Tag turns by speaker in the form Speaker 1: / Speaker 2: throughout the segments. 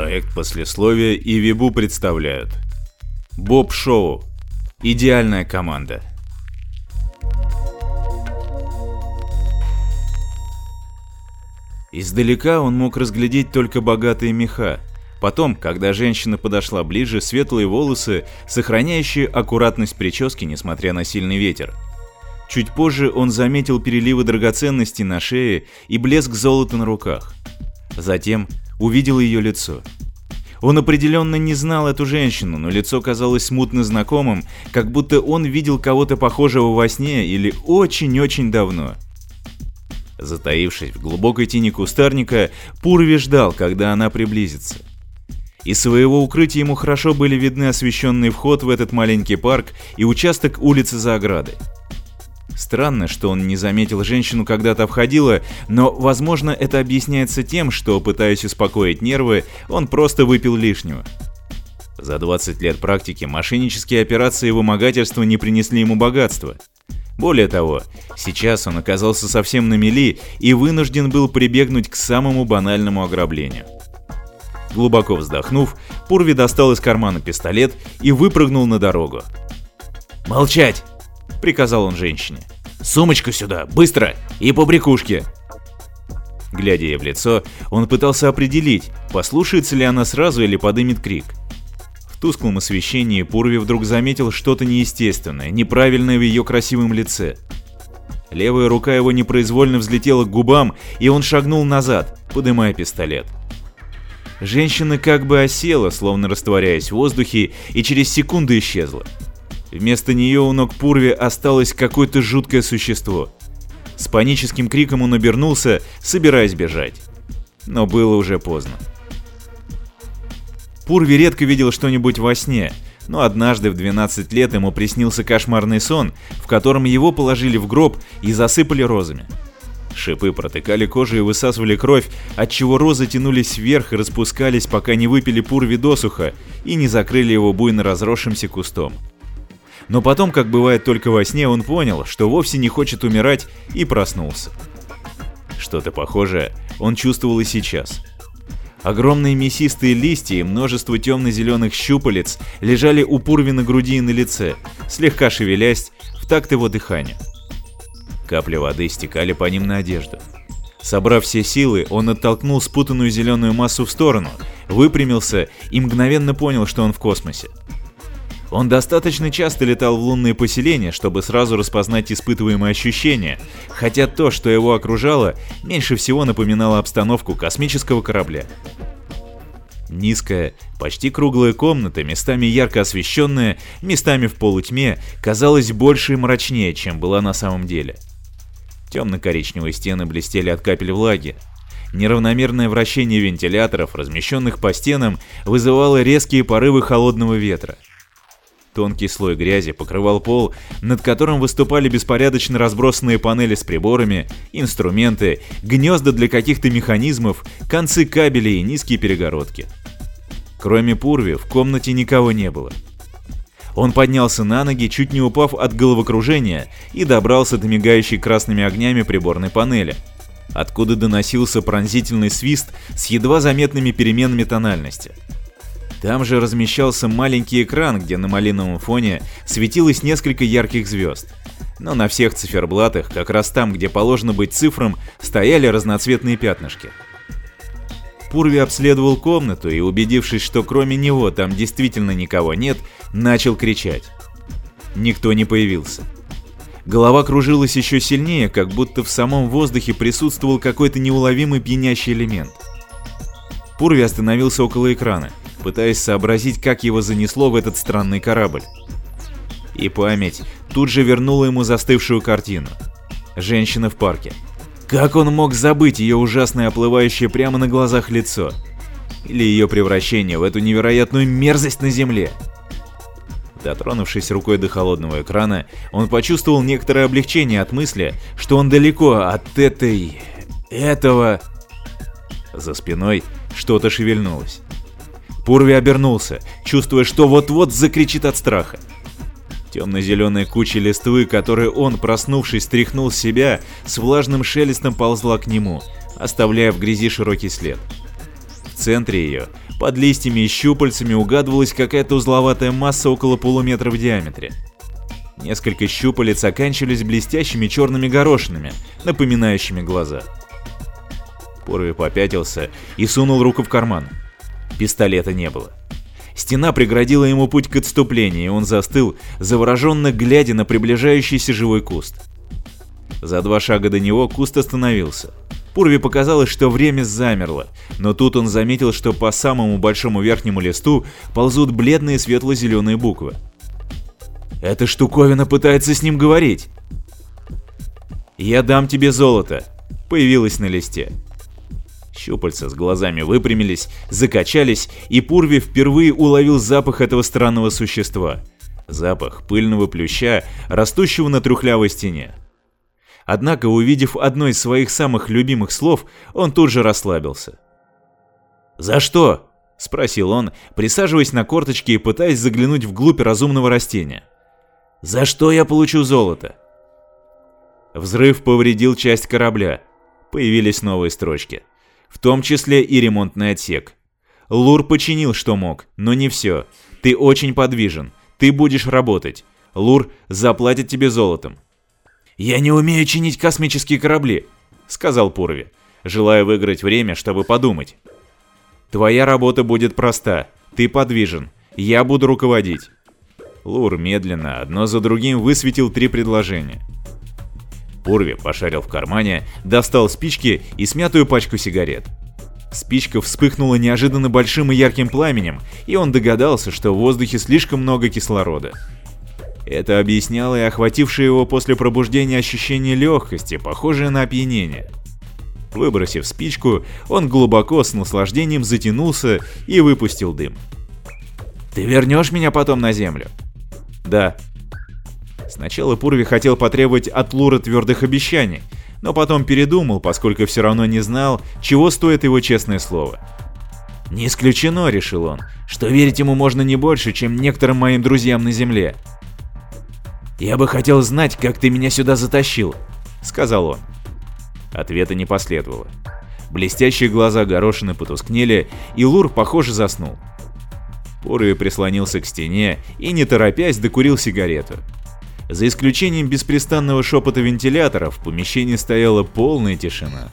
Speaker 1: Проект послесловия и Вибу представляют. Боб Шоу. Идеальная команда. Издалека он мог разглядеть только богатые меха. Потом, когда женщина подошла ближе, светлые волосы, сохраняющие аккуратность прически, несмотря на сильный ветер. Чуть позже он заметил переливы драгоценностей на шее и блеск золота на руках. Затем увидел ее лицо. Он определенно не знал эту женщину, но лицо казалось смутно знакомым, как будто он видел кого-то похожего во сне или очень-очень давно. Затаившись в глубокой тени кустарника, Пурви ждал, когда она приблизится. Из своего укрытия ему хорошо были видны освещенный вход в этот маленький парк и участок улицы за оградой. Странно, что он не заметил женщину, когда то входила, но, возможно, это объясняется тем, что, пытаясь успокоить нервы, он просто выпил лишнего. За 20 лет практики мошеннические операции и вымогательства не принесли ему богатства. Более того, сейчас он оказался совсем на мели и вынужден был прибегнуть к самому банальному ограблению. Глубоко вздохнув, Пурви достал из кармана пистолет и выпрыгнул на дорогу. «Молчать!» — приказал он женщине. «Сумочку сюда, быстро! И по брякушке!» Глядя ей в лицо, он пытался определить, послушается ли она сразу или подымет крик. В тусклом освещении Пурви вдруг заметил что-то неестественное, неправильное в ее красивом лице. Левая рука его непроизвольно взлетела к губам, и он шагнул назад, подымая пистолет. Женщина как бы осела, словно растворяясь в воздухе, и через секунду исчезла. Вместо нее у ног Пурви осталось какое-то жуткое существо. С паническим криком он обернулся, собираясь бежать. Но было уже поздно. Пурви редко видел что-нибудь во сне, но однажды в 12 лет ему приснился кошмарный сон, в котором его положили в гроб и засыпали розами. Шипы протыкали кожу и высасывали кровь, отчего розы тянулись вверх и распускались, пока не выпили Пурви досуха и не закрыли его буйно разросшимся кустом. Но потом, как бывает только во сне, он понял, что вовсе не хочет умирать и проснулся. Что-то похожее он чувствовал и сейчас. Огромные мясистые листья и множество темно-зеленых щупалец лежали у Пурви на груди и на лице, слегка шевелясь в такт его дыханию. Капли воды стекали по ним на одежду. Собрав все силы, он оттолкнул спутанную зеленую массу в сторону, выпрямился и мгновенно понял, что он в космосе. Он достаточно часто летал в лунные поселения, чтобы сразу распознать испытываемые ощущения, хотя то, что его окружало, меньше всего напоминало обстановку космического корабля. Низкая, почти круглая комната, местами ярко освещенная, местами в полутьме, казалась больше и мрачнее, чем была на самом деле. Темно-коричневые стены блестели от капель влаги. Неравномерное вращение вентиляторов, размещенных по стенам, вызывало резкие порывы холодного ветра – Тонкий слой грязи покрывал пол, над которым выступали беспорядочно разбросанные панели с приборами, инструменты, гнезда для каких-то механизмов, концы кабелей и низкие перегородки. Кроме Пурви, в комнате никого не было. Он поднялся на ноги, чуть не упав от головокружения, и добрался до мигающей красными огнями приборной панели, откуда доносился пронзительный свист с едва заметными переменами тональности. Там же размещался маленький экран, где на малиновом фоне светилось несколько ярких звезд. Но на всех циферблатах, как раз там, где положено быть цифрам, стояли разноцветные пятнышки. Пурви обследовал комнату и, убедившись, что кроме него там действительно никого нет, начал кричать. Никто не появился. Голова кружилась еще сильнее, как будто в самом воздухе присутствовал какой-то неуловимый пьянящий элемент. Пурви остановился около экрана пытаясь сообразить, как его занесло в этот странный корабль. И память тут же вернула ему застывшую картину. Женщина в парке. Как он мог забыть ее ужасное оплывающее прямо на глазах лицо? Или ее превращение в эту невероятную мерзость на земле? Дотронувшись рукой до холодного экрана, он почувствовал некоторое облегчение от мысли, что он далеко от этой... этого... За спиной что-то шевельнулось. Пурви обернулся, чувствуя, что вот-вот закричит от страха. Темно-зеленая куча листвы, которую он, проснувшись, стряхнул с себя, с влажным шелестом ползла к нему, оставляя в грязи широкий след. В центре ее, под листьями и щупальцами, угадывалась какая-то узловатая масса около полуметра в диаметре. Несколько щупалец оканчивались блестящими черными горошинами, напоминающими глаза. Порви попятился и сунул руку в карман. Пистолета не было. Стена преградила ему путь к отступлению, и он застыл, завороженно глядя на приближающийся живой куст. За два шага до него куст остановился. Пурви показалось, что время замерло, но тут он заметил, что по самому большому верхнему листу ползут бледные светло-зеленые буквы. Эта штуковина пытается с ним говорить. «Я дам тебе золото», появилось на листе. Щупальца с глазами выпрямились, закачались, и Пурви впервые уловил запах этого странного существа. Запах пыльного плюща, растущего на трухлявой стене. Однако, увидев одно из своих самых любимых слов, он тут же расслабился. «За что?» – спросил он, присаживаясь на корточки и пытаясь заглянуть вглубь разумного растения. «За что я получу золото?» Взрыв повредил часть корабля. Появились новые строчки в том числе и ремонтный отсек. Лур починил, что мог, но не все. Ты очень подвижен, ты будешь работать. Лур заплатит тебе золотом. «Я не умею чинить космические корабли», — сказал Пурви, желая выиграть время, чтобы подумать. «Твоя работа будет проста, ты подвижен, я буду руководить». Лур медленно, одно за другим, высветил три предложения. Пурви пошарил в кармане, достал спички и смятую пачку сигарет. Спичка вспыхнула неожиданно большим и ярким пламенем, и он догадался, что в воздухе слишком много кислорода. Это объясняло и охватившее его после пробуждения ощущение легкости, похожее на опьянение. Выбросив спичку, он глубоко с наслаждением затянулся и выпустил дым. «Ты вернешь меня потом на землю?» «Да», Сначала Пурви хотел потребовать от Лура твердых обещаний, но потом передумал, поскольку все равно не знал, чего стоит его честное слово. «Не исключено», — решил он, — «что верить ему можно не больше, чем некоторым моим друзьям на Земле». «Я бы хотел знать, как ты меня сюда затащил», — сказал он. Ответа не последовало. Блестящие глаза горошины потускнели, и Лур, похоже, заснул. Пурви прислонился к стене и, не торопясь, докурил сигарету. За исключением беспрестанного шепота вентилятора, в помещении стояла полная тишина.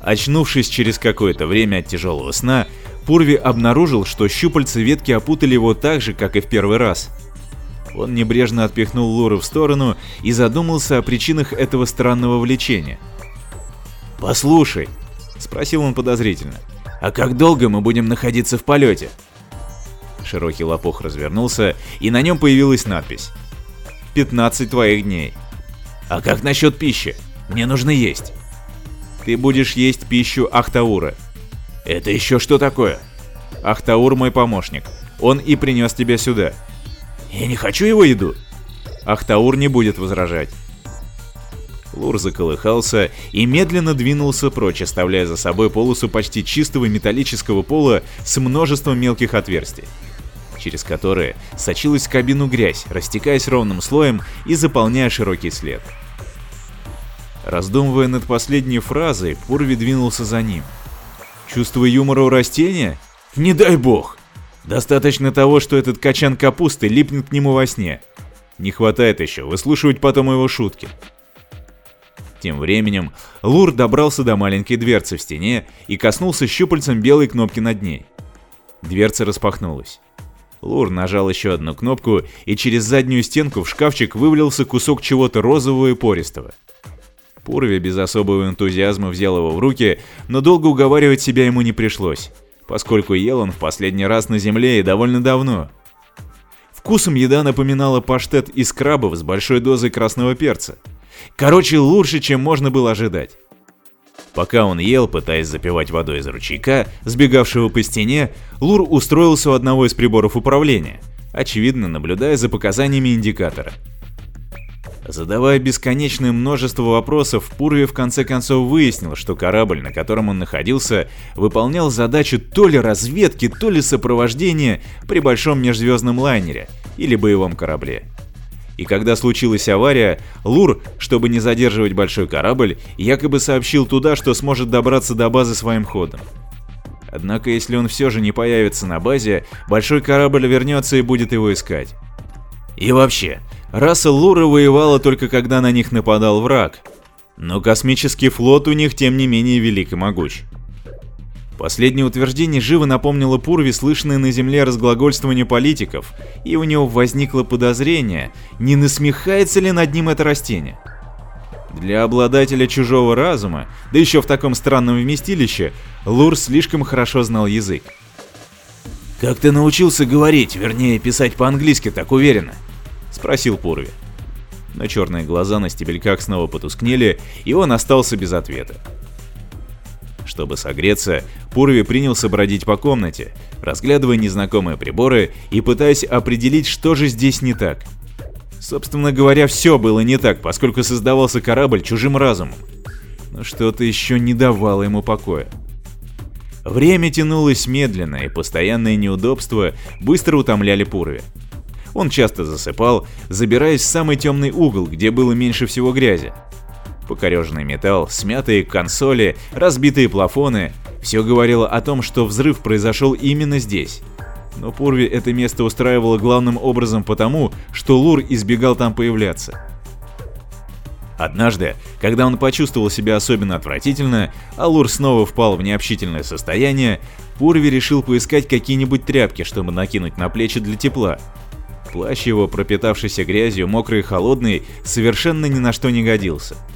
Speaker 1: Очнувшись через какое-то время от тяжелого сна, Пурви обнаружил, что щупальца ветки опутали его так же, как и в первый раз. Он небрежно отпихнул Луру в сторону и задумался о причинах этого странного влечения. «Послушай», — спросил он подозрительно, — «а как долго мы будем находиться в полете?» Широкий лопух развернулся, и на нем появилась надпись 15 твоих дней. А как насчет пищи? Мне нужно есть. Ты будешь есть пищу Ахтаура. Это еще что такое? Ахтаур мой помощник. Он и принес тебя сюда. Я не хочу его еду. Ахтаур не будет возражать. Лур заколыхался и медленно двинулся прочь, оставляя за собой полосу почти чистого металлического пола с множеством мелких отверстий через которые сочилась в кабину грязь, растекаясь ровным слоем и заполняя широкий след. Раздумывая над последней фразой, Пурви двинулся за ним. Чувство юмора у растения? Не дай бог! Достаточно того, что этот качан капусты липнет к нему во сне. Не хватает еще выслушивать потом его шутки. Тем временем Лур добрался до маленькой дверцы в стене и коснулся щупальцем белой кнопки над ней. Дверца распахнулась. Лур нажал еще одну кнопку, и через заднюю стенку в шкафчик вывалился кусок чего-то розового и пористого. Пурви без особого энтузиазма взял его в руки, но долго уговаривать себя ему не пришлось, поскольку ел он в последний раз на земле и довольно давно. Вкусом еда напоминала паштет из крабов с большой дозой красного перца. Короче, лучше, чем можно было ожидать. Пока он ел, пытаясь запивать водой из ручейка, сбегавшего по стене, Лур устроился у одного из приборов управления, очевидно наблюдая за показаниями индикатора. Задавая бесконечное множество вопросов, Пурви в конце концов выяснил, что корабль, на котором он находился, выполнял задачу то ли разведки, то ли сопровождения при большом межзвездном лайнере или боевом корабле и когда случилась авария, Лур, чтобы не задерживать большой корабль, якобы сообщил туда, что сможет добраться до базы своим ходом. Однако, если он все же не появится на базе, большой корабль вернется и будет его искать. И вообще, раса Лура воевала только когда на них нападал враг. Но космический флот у них тем не менее велик и могуч. Последнее утверждение живо напомнило Пурви слышное на Земле разглагольствование политиков, и у него возникло подозрение, не насмехается ли над ним это растение. Для обладателя чужого разума, да еще в таком странном вместилище, Лур слишком хорошо знал язык. «Как ты научился говорить, вернее, писать по-английски так уверенно?» — спросил Пурви. Но черные глаза на стебельках снова потускнели, и он остался без ответа. Чтобы согреться, Пурви принялся бродить по комнате, разглядывая незнакомые приборы и пытаясь определить, что же здесь не так. Собственно говоря, все было не так, поскольку создавался корабль чужим разумом. Но что-то еще не давало ему покоя. Время тянулось медленно, и постоянные неудобства быстро утомляли Пурви. Он часто засыпал, забираясь в самый темный угол, где было меньше всего грязи. Покореженный металл, смятые консоли, разбитые плафоны – все говорило о том, что взрыв произошел именно здесь. Но Пурви это место устраивало главным образом потому, что Лур избегал там появляться. Однажды, когда он почувствовал себя особенно отвратительно, а Лур снова впал в необщительное состояние, Пурви решил поискать какие-нибудь тряпки, чтобы накинуть на плечи для тепла. Плащ его, пропитавшийся грязью, мокрый и холодный, совершенно ни на что не годился –